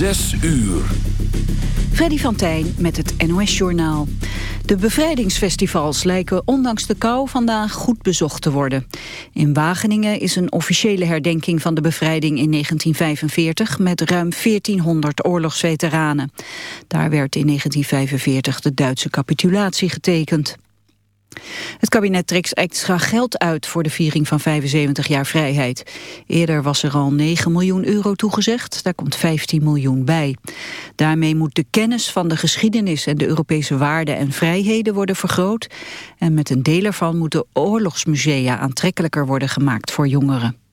Zes uur. Freddy van Tijn met het NOS-journaal. De bevrijdingsfestivals lijken ondanks de kou vandaag goed bezocht te worden. In Wageningen is een officiële herdenking van de bevrijding in 1945... met ruim 1400 oorlogsveteranen. Daar werd in 1945 de Duitse capitulatie getekend. Het kabinet trekt extra geld uit voor de viering van 75 jaar vrijheid. Eerder was er al 9 miljoen euro toegezegd, daar komt 15 miljoen bij. Daarmee moet de kennis van de geschiedenis en de Europese waarden en vrijheden worden vergroot. En met een deel ervan moeten oorlogsmusea aantrekkelijker worden gemaakt voor jongeren.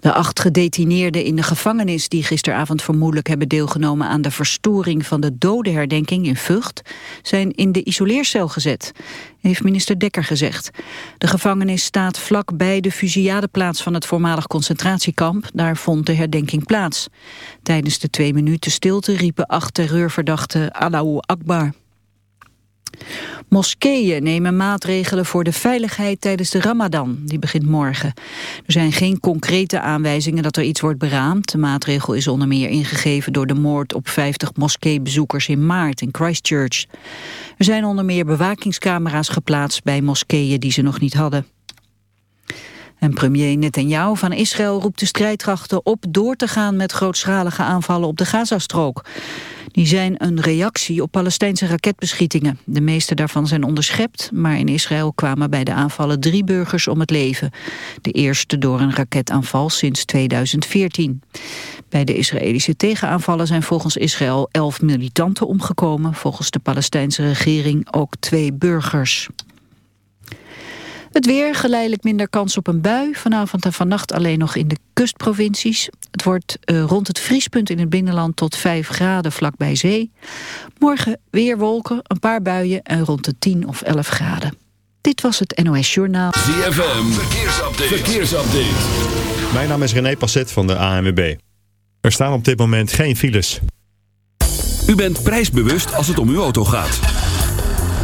De acht gedetineerden in de gevangenis die gisteravond vermoedelijk hebben deelgenomen aan de verstoring van de dodenherdenking in Vught zijn in de isoleercel gezet, heeft minister Dekker gezegd. De gevangenis staat vlak bij de fusiliadeplaats van het voormalig concentratiekamp. Daar vond de herdenking plaats. Tijdens de twee minuten stilte riepen acht terreurverdachten Allahu Akbar. Moskeeën nemen maatregelen voor de veiligheid tijdens de ramadan. Die begint morgen. Er zijn geen concrete aanwijzingen dat er iets wordt beraamd. De maatregel is onder meer ingegeven door de moord op 50 moskeebezoekers in maart in Christchurch. Er zijn onder meer bewakingscamera's geplaatst bij moskeeën die ze nog niet hadden. En premier Netanyahu van Israël roept de strijdkrachten op door te gaan met grootschalige aanvallen op de Gazastrook. Die zijn een reactie op Palestijnse raketbeschietingen. De meeste daarvan zijn onderschept, maar in Israël kwamen bij de aanvallen drie burgers om het leven. De eerste door een raketaanval sinds 2014. Bij de Israëlische tegenaanvallen zijn volgens Israël elf militanten omgekomen. Volgens de Palestijnse regering ook twee burgers. Het weer, geleidelijk minder kans op een bui. Vanavond en vannacht alleen nog in de kustprovincies. Het wordt uh, rond het vriespunt in het binnenland tot 5 graden vlak bij zee. Morgen weer wolken, een paar buien en rond de 10 of 11 graden. Dit was het NOS Journaal. ZFM, verkeersupdate. verkeersupdate. Mijn naam is René Passet van de ANWB. Er staan op dit moment geen files. U bent prijsbewust als het om uw auto gaat.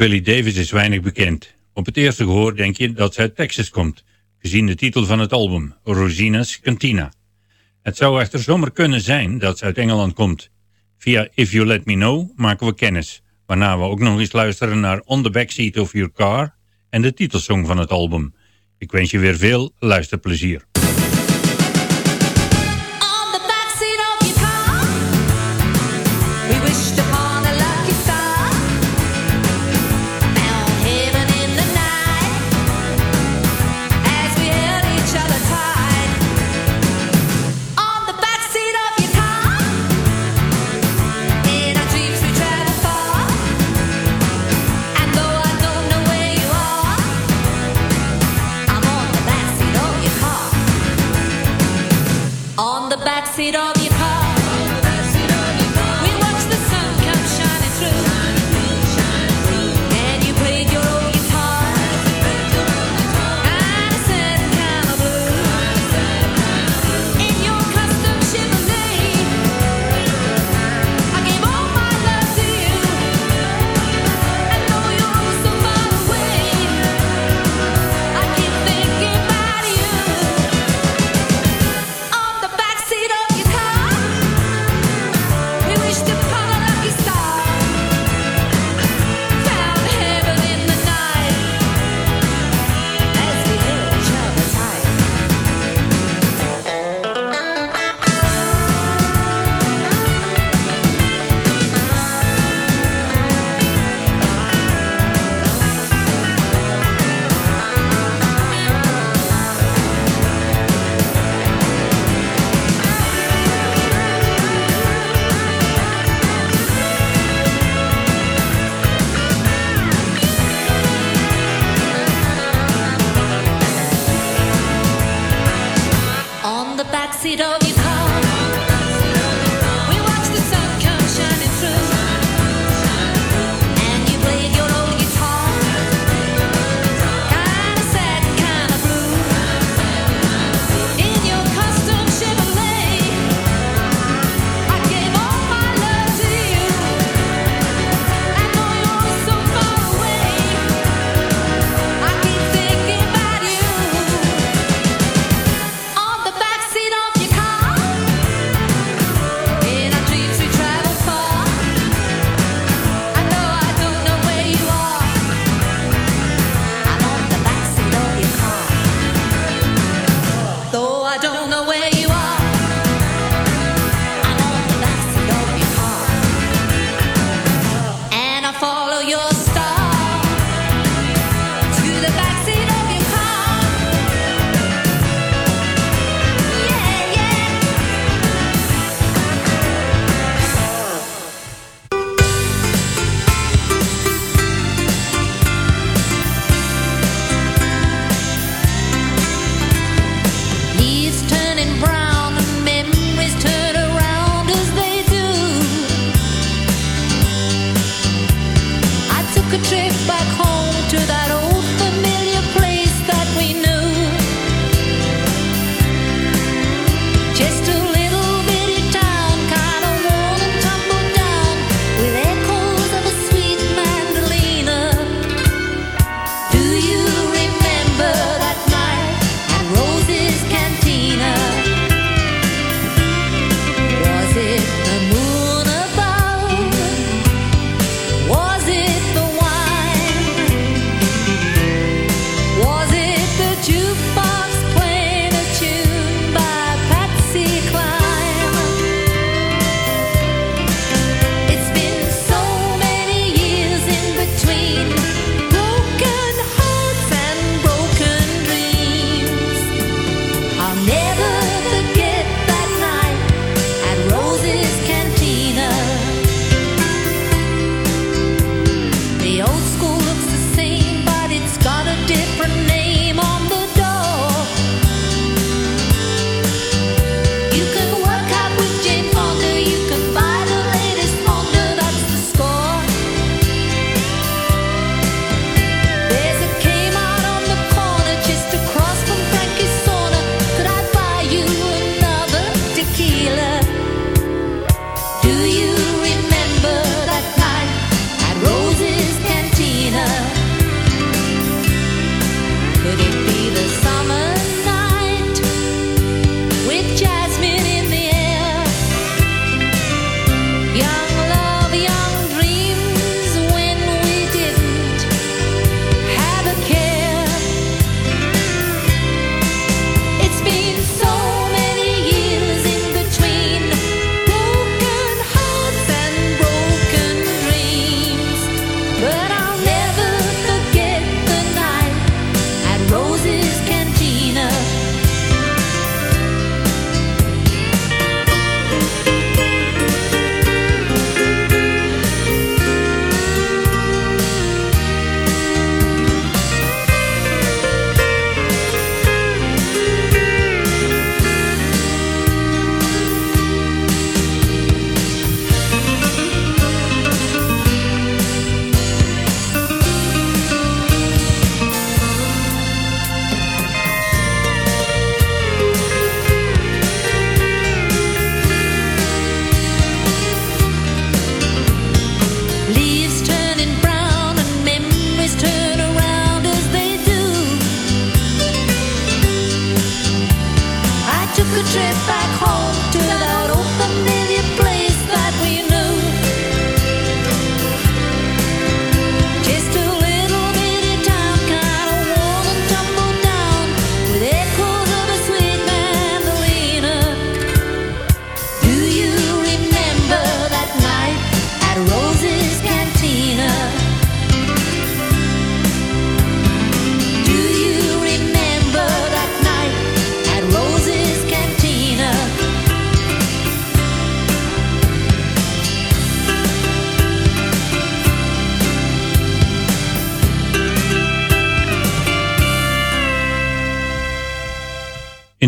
Billy Davis is weinig bekend. Op het eerste gehoor denk je dat ze uit Texas komt, gezien de titel van het album, Rosina's Cantina. Het zou echter zomaar kunnen zijn dat ze uit Engeland komt. Via If You Let Me Know maken we kennis, waarna we ook nog eens luisteren naar On the Backseat of Your Car en de titelsong van het album. Ik wens je weer veel luisterplezier.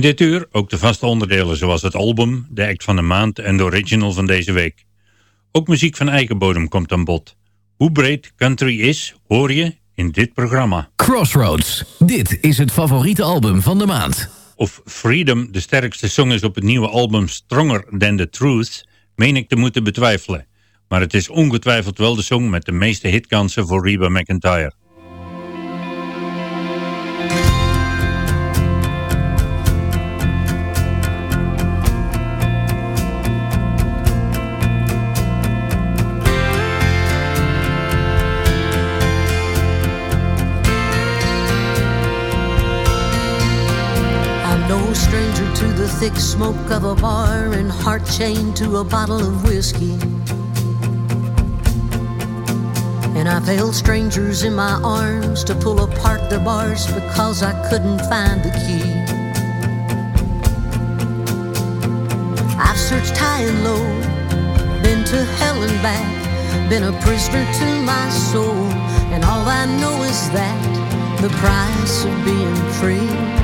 Dit uur ook de vaste onderdelen zoals het album, de act van de maand en de original van deze week. Ook muziek van eigen bodem komt aan bod. Hoe breed country is, hoor je in dit programma. Crossroads. Dit is het favoriete album van de maand. Of Freedom de sterkste song is op het nieuwe album Stronger Than The Truth, meen ik te moeten betwijfelen. Maar het is ongetwijfeld wel de song met de meeste hitkansen voor Reba McIntyre. Thick smoke of a bar and heart chained to a bottle of whiskey. And I've held strangers in my arms to pull apart their bars because I couldn't find the key. I've searched high and low, been to hell and back, been a prisoner to my soul, and all I know is that the price of being free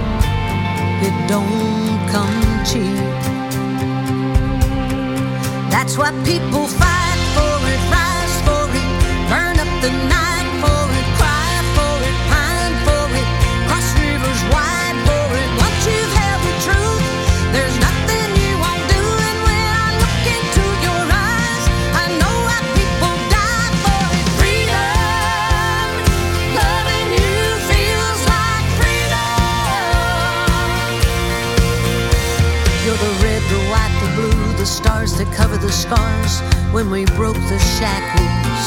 it don't come cheap. That's why people fight for it, rise for it, burn up the night the scars when we broke the shackles.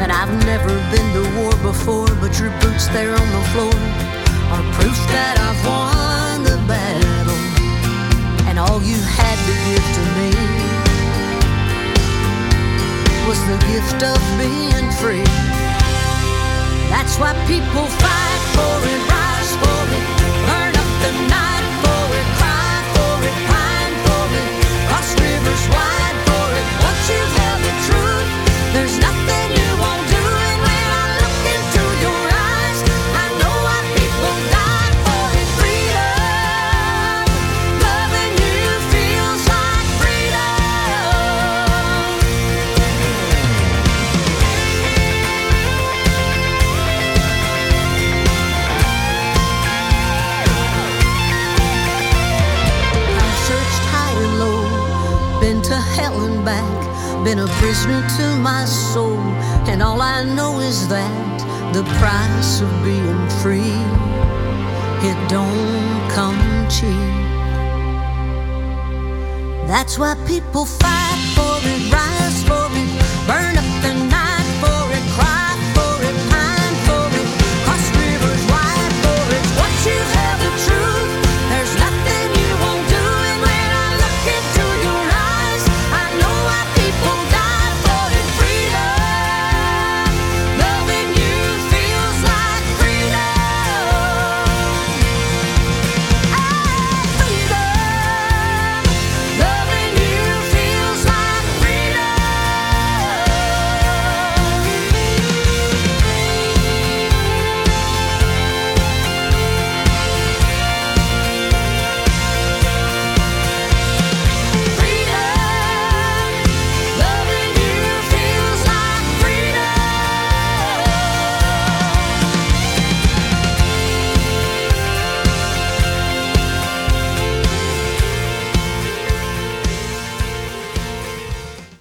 And I've never been to war before, but your boots there on the floor are proof that I've won the battle. And all you had to give to me was the gift of being free. That's why people fight for it, give us. That's why people fight for it, rise for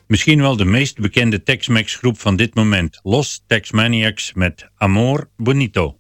Misschien wel de meest bekende Tex-Mex groep van dit moment, Los Tex-Maniacs met Amor Bonito.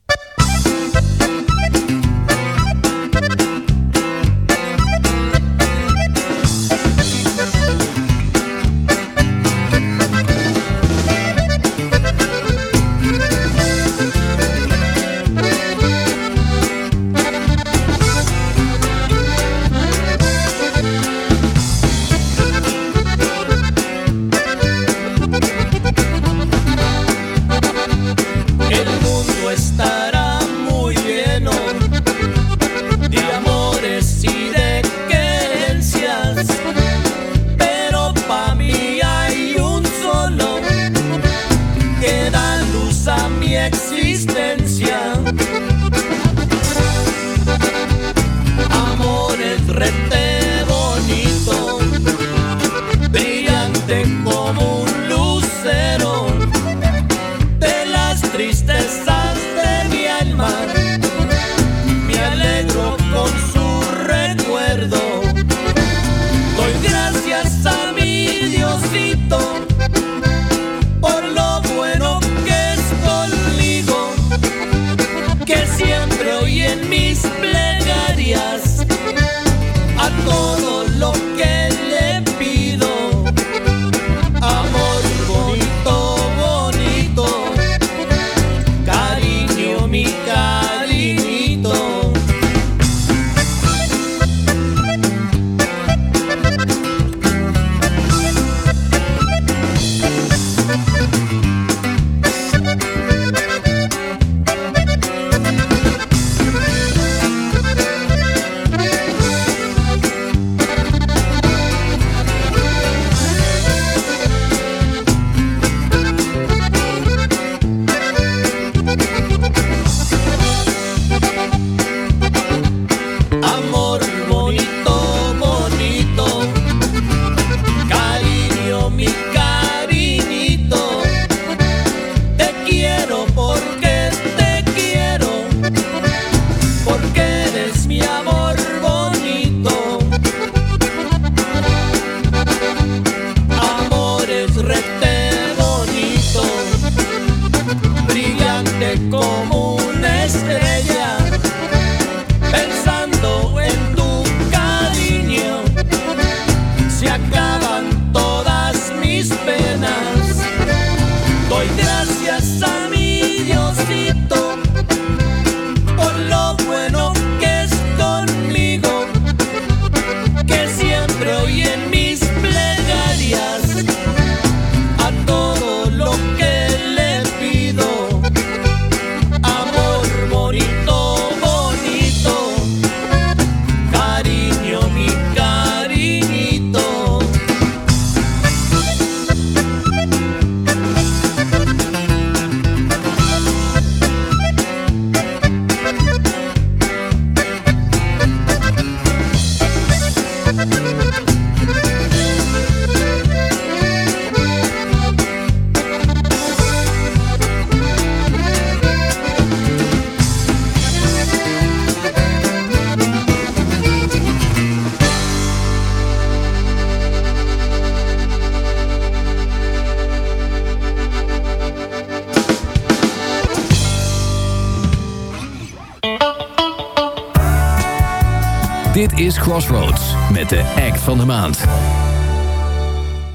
Is Crossroads met de act van de maand.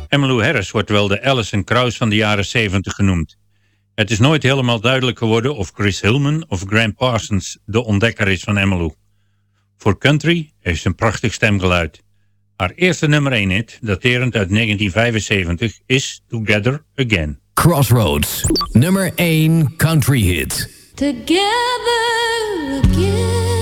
Emmylou Harris wordt wel de Alison Krauss van de jaren 70 genoemd. Het is nooit helemaal duidelijk geworden of Chris Hillman of Grant Parsons de ontdekker is van Emmylou. Voor country heeft ze een prachtig stemgeluid. Haar eerste nummer 1 hit, daterend uit 1975, is Together Again. Crossroads, nummer 1 country hit. Together again,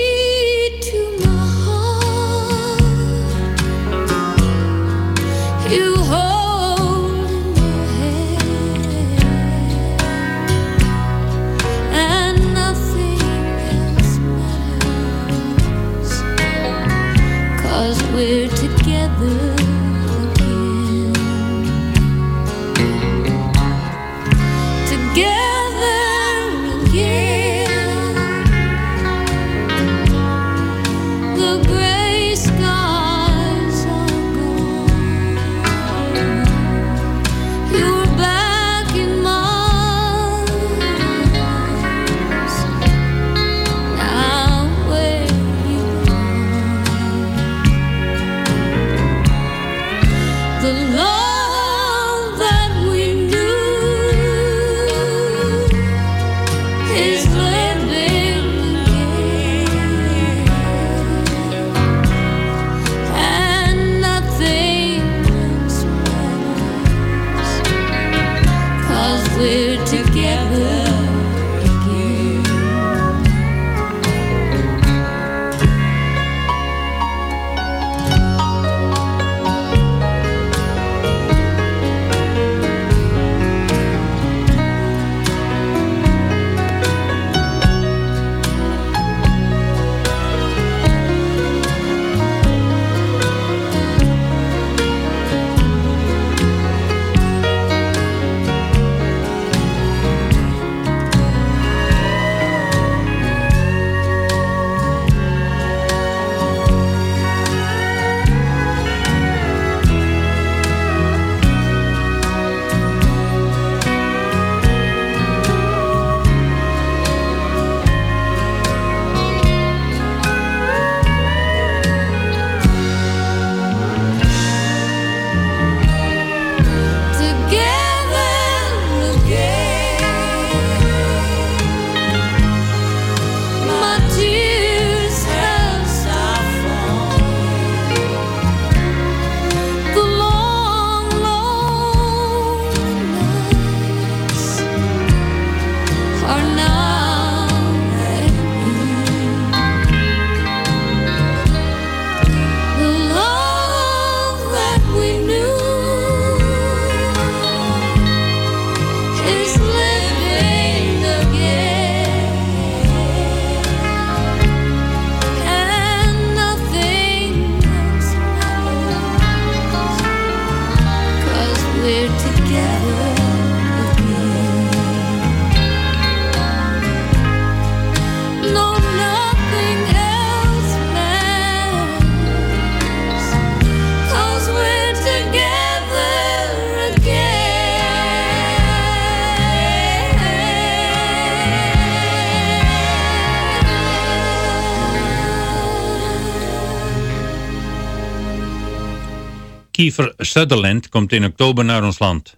Kiefer Sutherland komt in oktober naar ons land.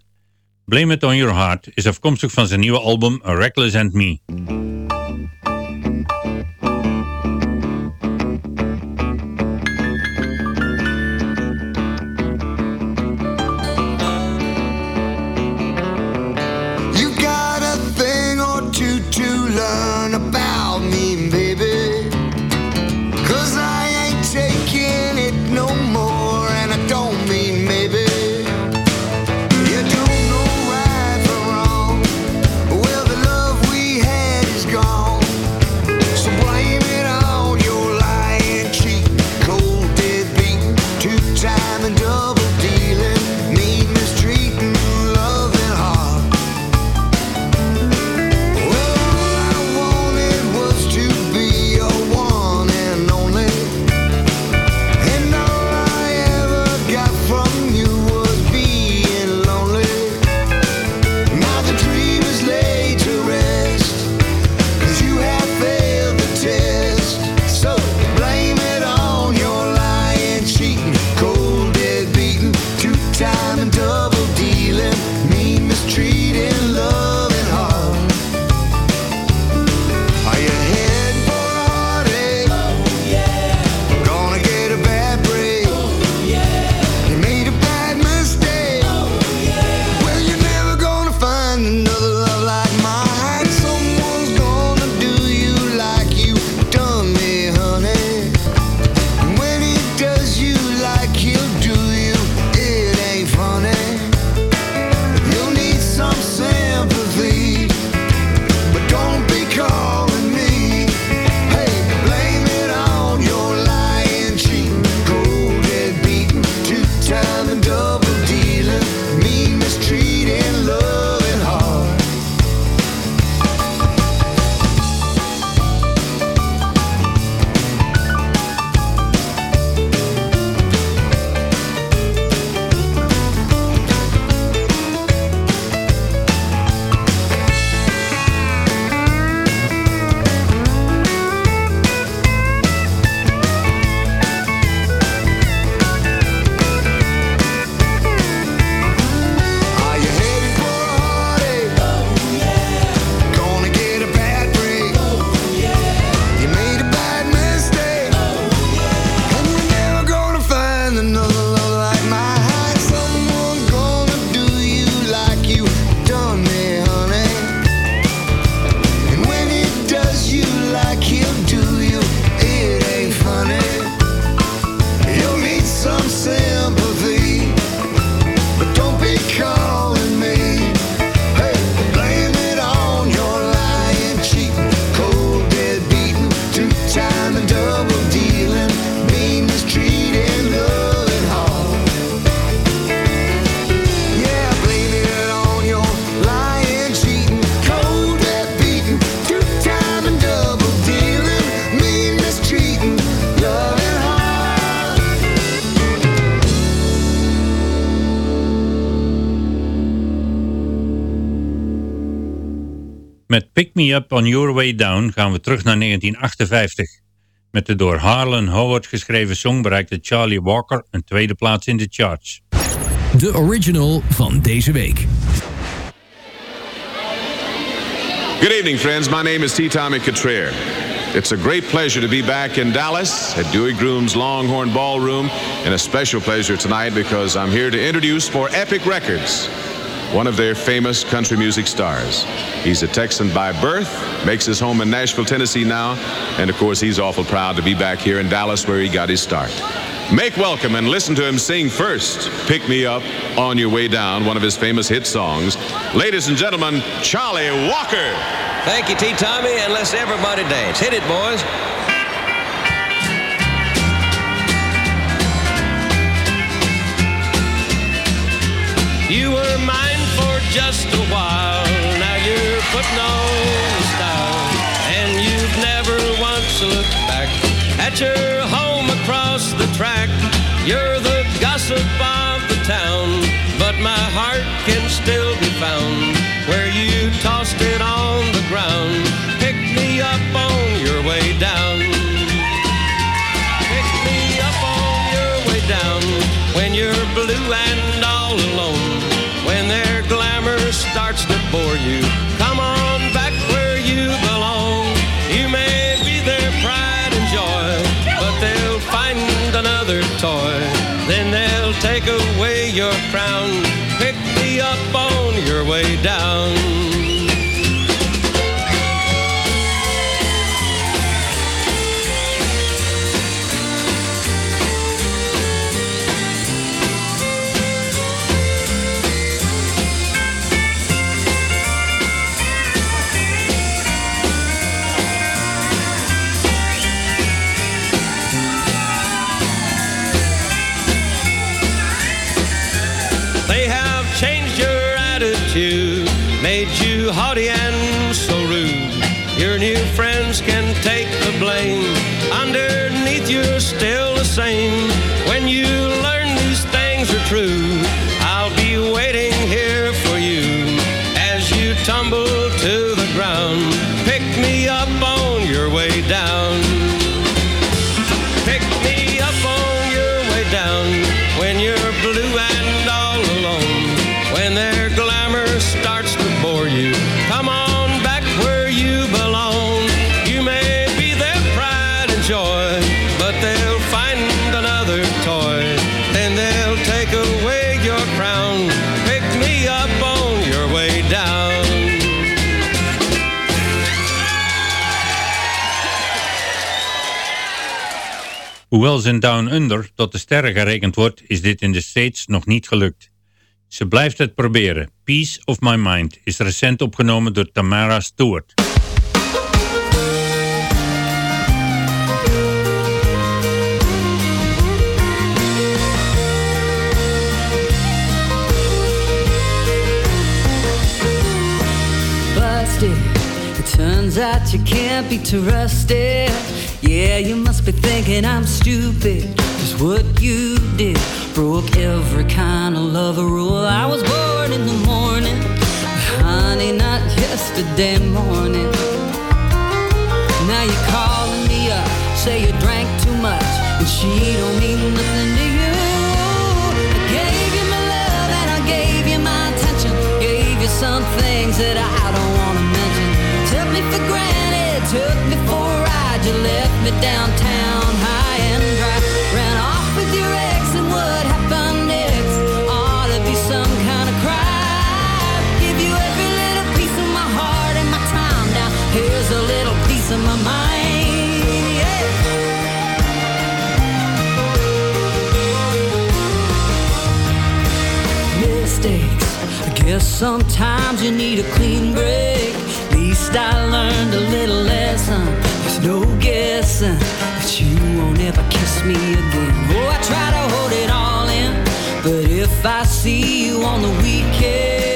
Blame It On Your Heart is afkomstig van zijn nieuwe album Reckless and Me. Pick Me Up On Your Way Down gaan we terug naar 1958. Met de door Harlan Howard geschreven song bereikte Charlie Walker een tweede plaats in de charts. De original van deze week. Good evening, friends. My name is T. Tommy Catrere. It's a great pleasure to be back in Dallas at Dewey Groom's Longhorn Ballroom, and a special pleasure tonight because I'm here to introduce for Epic Records one of their famous country music stars. He's a Texan by birth, makes his home in Nashville, Tennessee now, and of course, he's awful proud to be back here in Dallas where he got his start. Make welcome and listen to him sing first, Pick Me Up on Your Way Down, one of his famous hit songs. Ladies and gentlemen, Charlie Walker. Thank you, T. Tommy, and let's everybody dance. Hit it, boys. You were mine just a while. Now you're putting on style. And you've never once looked back at your home across the track. You're the gossip of the town. But my heart can still be found where you tossed it on the ground. Pick me up on your way down. You. Come on back where you belong. You may be their pride and joy, but they'll find another toy. Then they'll take away your crown. Pick me up on your way down. And so rude. Your new friends can take the blame. Underneath, you're still the same. When you learn these things are true, Hoewel zijn Down Under tot de sterren gerekend wordt, is dit in de States nog niet gelukt. Ze blijft het proberen. Peace of My Mind is recent opgenomen door Tamara Stewart. It turns out you can't be. Yeah, you must be thinking I'm stupid. Cause what you did broke every kind of love rule. I was born in the morning, honey, not yesterday morning. Now you're calling me up, say you drank too much, and she don't mean nothing to you. I gave you my love and I gave you my attention, gave you some things that I don't wanna mention. Took me for granted, took me for you left me downtown high and dry. Ran off with your ex, and what happened next? Ought to be some kind of crime. Give you every little piece of my heart and my time. Now here's a little piece of my mind. Mistakes. I guess sometimes you need a clean break. At least I learned a little lesson. No guessing that you won't ever kiss me again. Oh, I try to hold it all in, but if I see you on the weekend,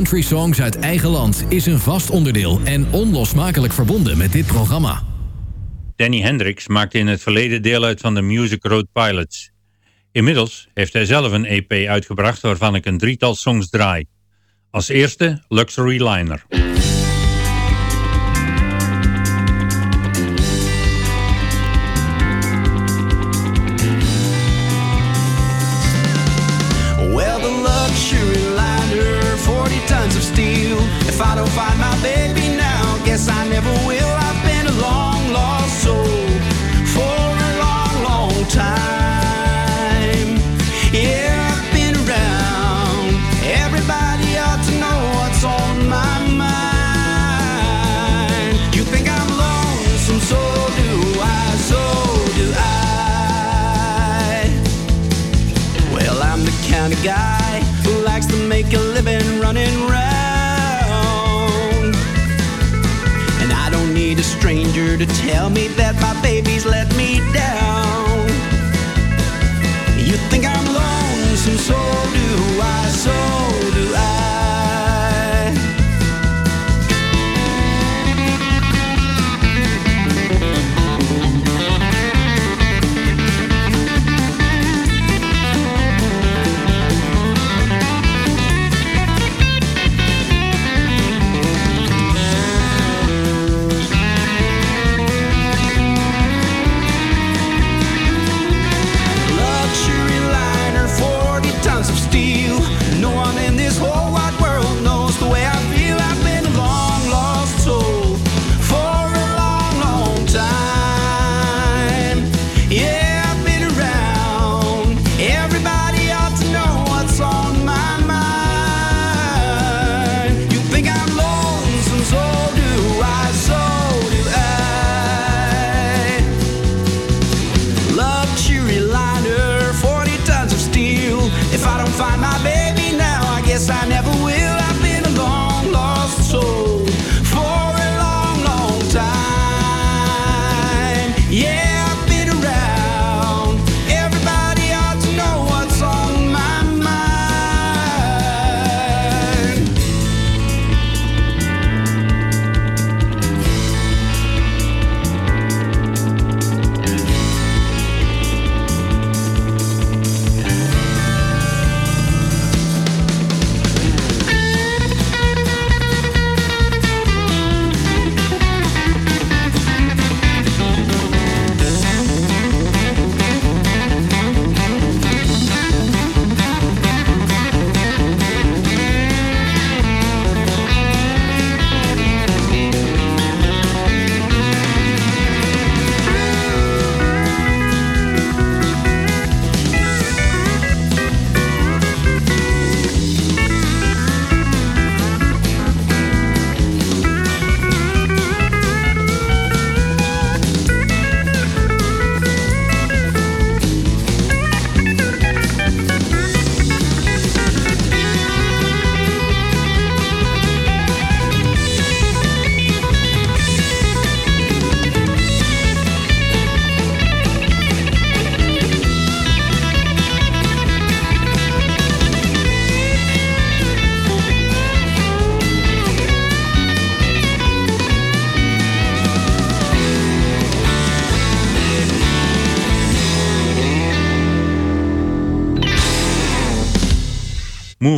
country songs uit eigen land is een vast onderdeel en onlosmakelijk verbonden met dit programma. Danny Hendricks maakte in het verleden deel uit van de Music Road Pilots. Inmiddels heeft hij zelf een EP uitgebracht waarvan ik een drietal songs draai. Als eerste Luxury Liner.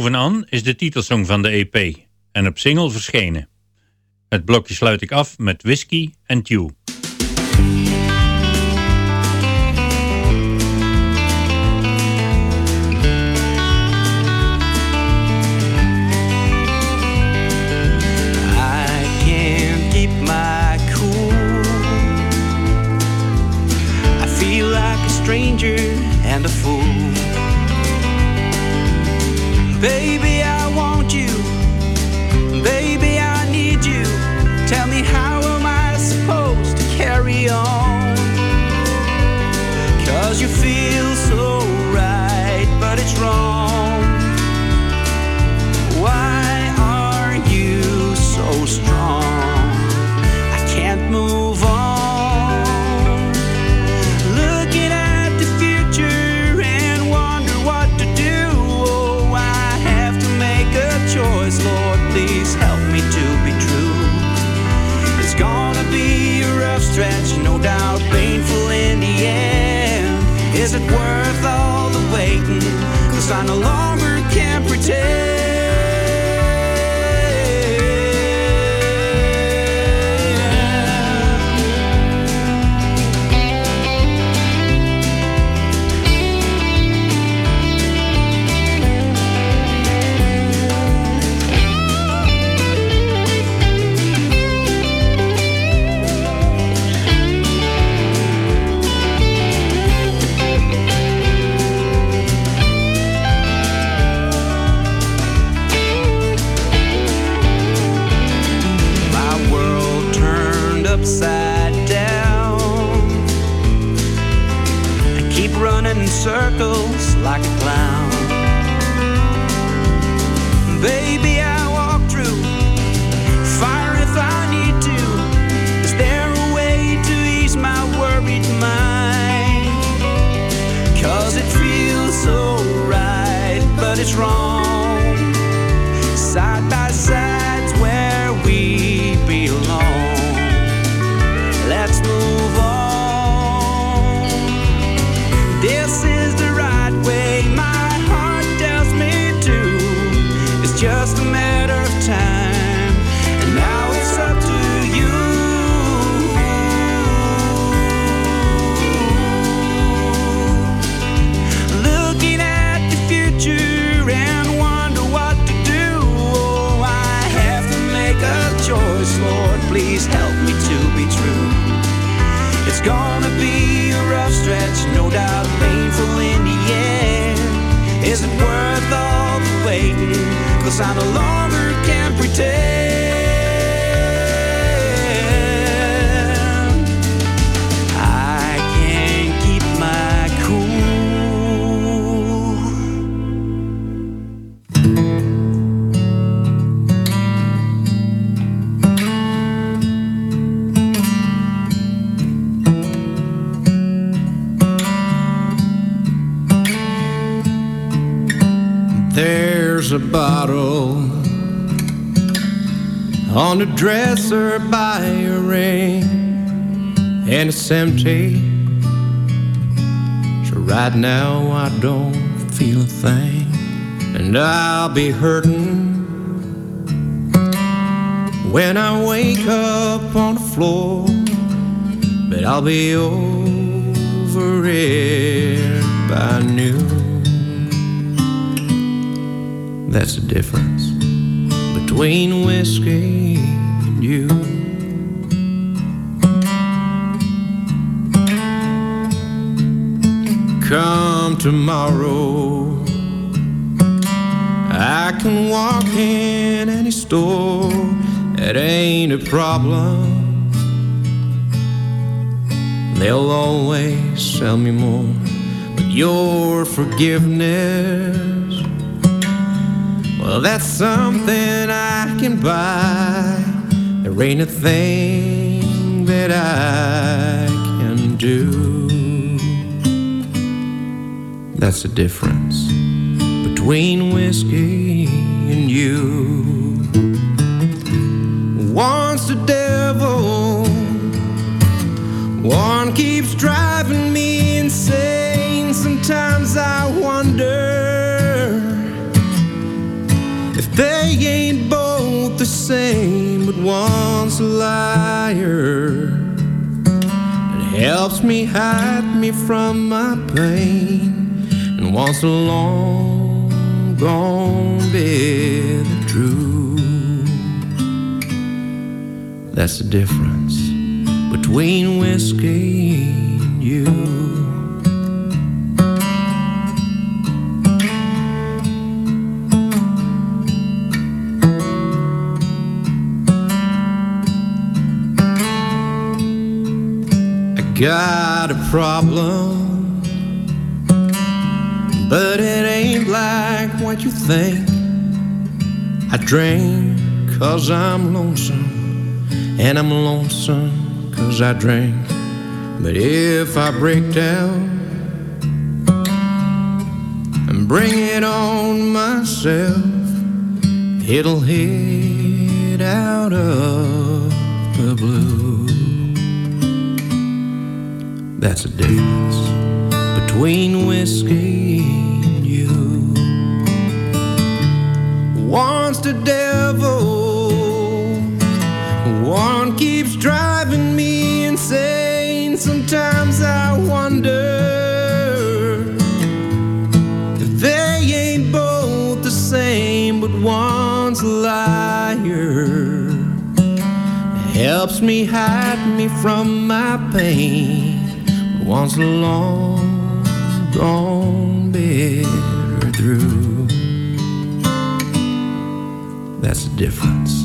Bovenaan is de titelsong van de EP en op single verschenen. Het blokje sluit ik af met Whiskey and You. stranger and a fool Baby, I Is it worth all the waiting? Cause I no longer can pretend. Circles like a clown. Baby, I walk through fire if I need to. Is there a way to ease my worried mind? Cause it feels so right, but it's wrong. Dresser by your ring, and it's empty. So right now I don't feel a thing, and I'll be hurting when I wake up on the floor. But I'll be over it by noon. That's the difference between whiskey you. Come tomorrow, I can walk in any store. It ain't a problem. They'll always sell me more, but your forgiveness. Well, that's something I can buy. There ain't a thing that I can do. That's the difference between whiskey and you. One's the devil, one keeps driving me insane. Sometimes I wonder if they ain't both the same, but one's a liar. It helps me hide me from my pain, and once a long gone bit of truth. That's the difference between whiskey and you. Got a problem, but it ain't like what you think. I drink cause I'm lonesome, and I'm lonesome cause I drink. But if I break down and bring it on myself, it'll hit out of the blue. That's the difference between whiskey and you. One's the devil, one keeps driving me insane. Sometimes I wonder if they ain't both the same, but one's a liar. Helps me hide me from my pain, a long gone bitter through. That's the difference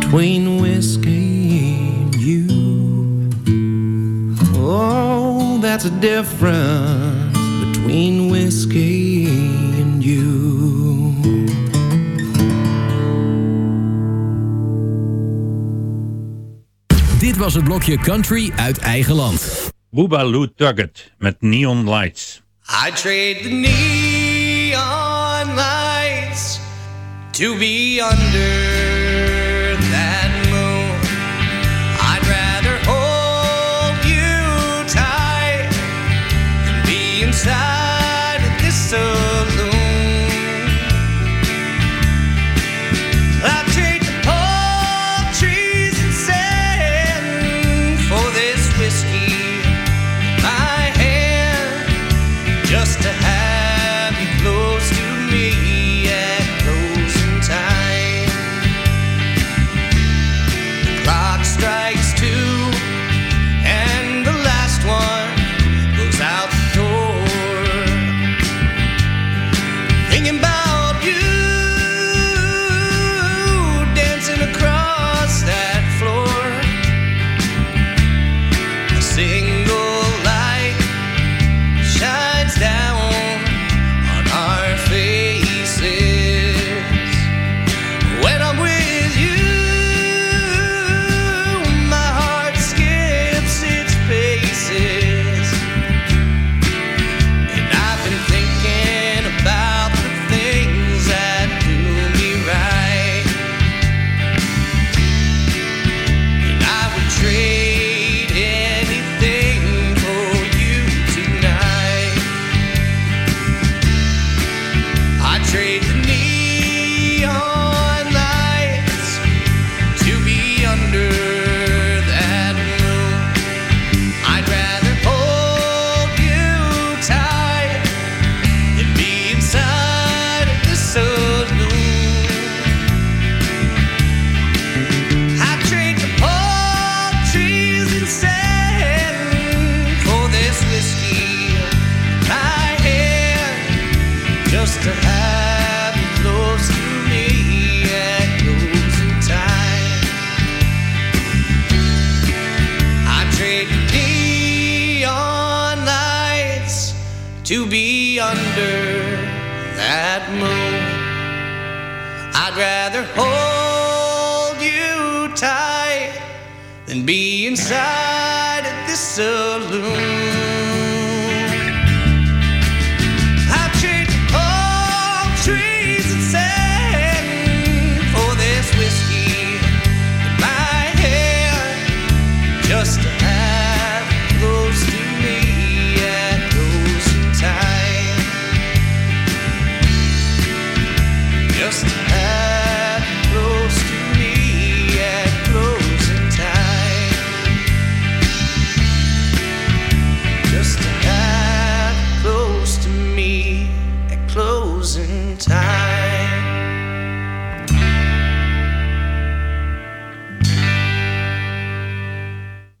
between whiskey and you. Oh, that's a difference between whiskey and you. Dit was het blokje country uit eigen land. Boobaloo Tugget met Neon Lights. I trade the neon lights to be under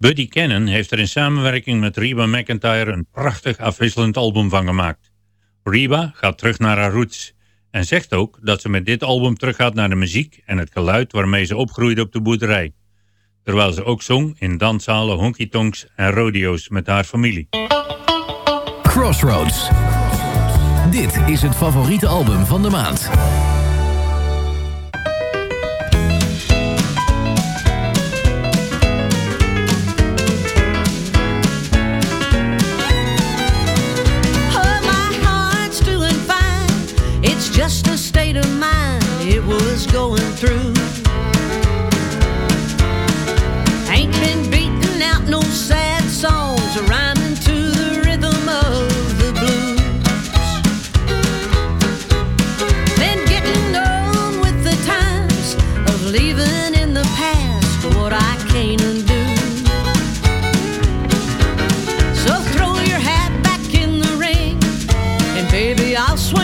Buddy Cannon heeft er in samenwerking met Reba McIntyre een prachtig afwisselend album van gemaakt. Reba gaat terug naar haar roots en zegt ook dat ze met dit album teruggaat naar de muziek en het geluid waarmee ze opgroeide op de boerderij. Terwijl ze ook zong in danszalen, honky-tonks en rodeo's met haar familie. Crossroads. Dit is het favoriete album van de maand. So throw your hat back in the ring, and baby, I'll swing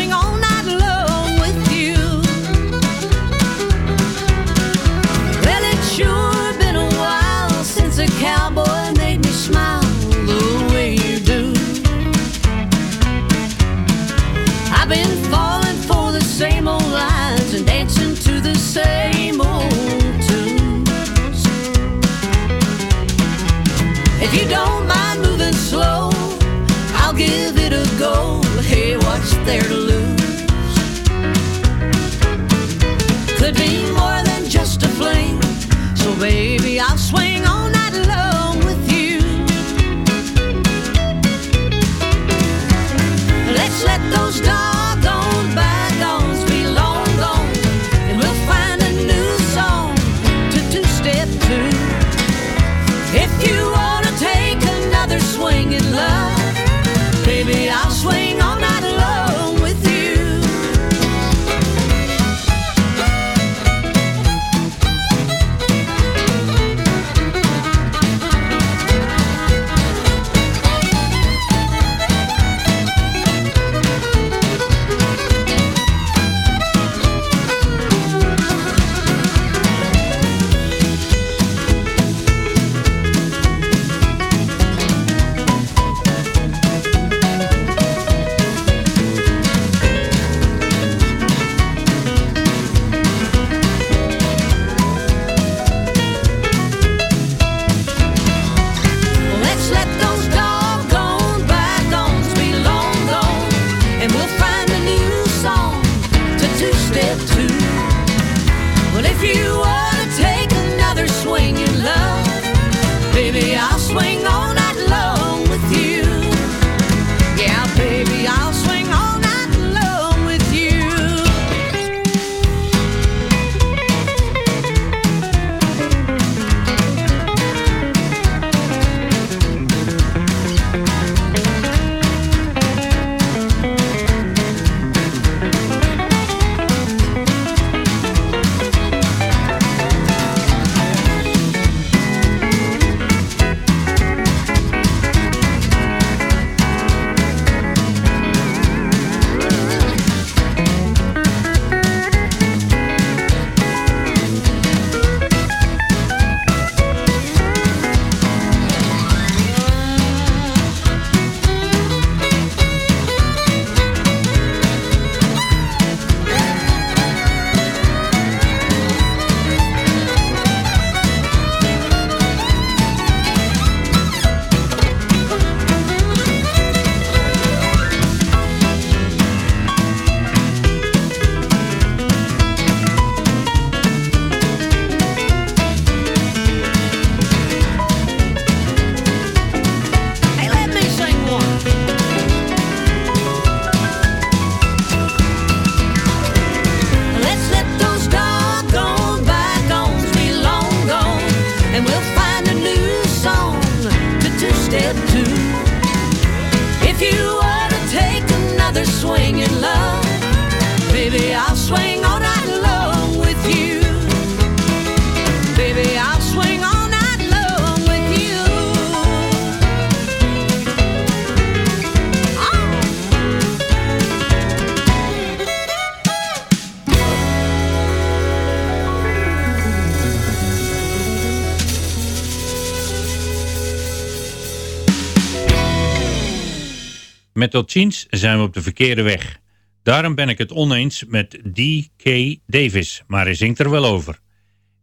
Met tot ziens zijn we op de verkeerde weg. Daarom ben ik het oneens met D.K. Davis, maar hij zingt er wel over.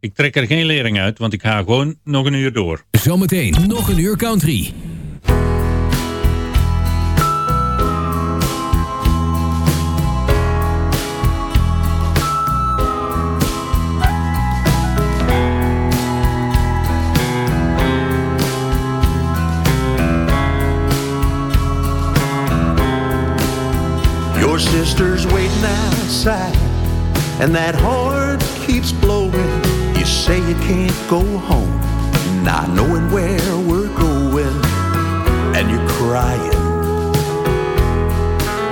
Ik trek er geen lering uit, want ik ga gewoon nog een uur door. Zometeen nog een uur country. Your sister's waiting outside, and that horn keeps blowing. You say you can't go home, not knowing where we're going, and you're crying,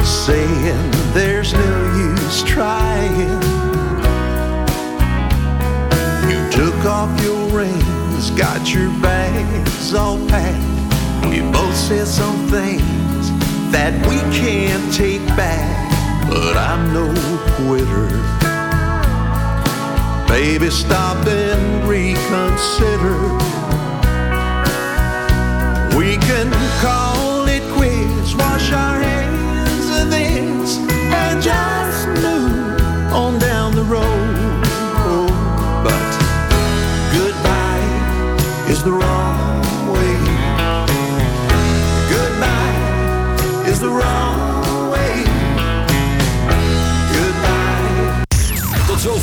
saying there's no use trying. You took off your rings, got your bags all packed. We both said some things that we can't take back, but I'm no quitter. Baby, stop and reconsider. We can call it quits, wash our hands of this, and just move on down the road. Oh, but goodbye is the wrong